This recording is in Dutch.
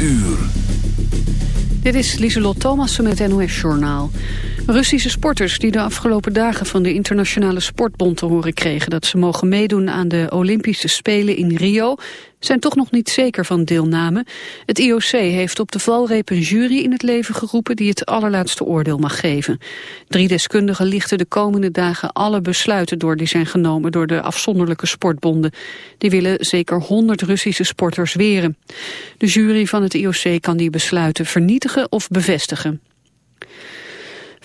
uur. Dit is Lieselot Thomassen met het NOS-journaal. Russische sporters die de afgelopen dagen van de Internationale Sportbond te horen kregen dat ze mogen meedoen aan de Olympische Spelen in Rio, zijn toch nog niet zeker van deelname. Het IOC heeft op de valreep een jury in het leven geroepen die het allerlaatste oordeel mag geven. Drie deskundigen lichten de komende dagen alle besluiten door die zijn genomen door de afzonderlijke sportbonden. Die willen zeker 100 Russische sporters weren. De jury van het IOC kan die besluiten vernietigen of bevestigen.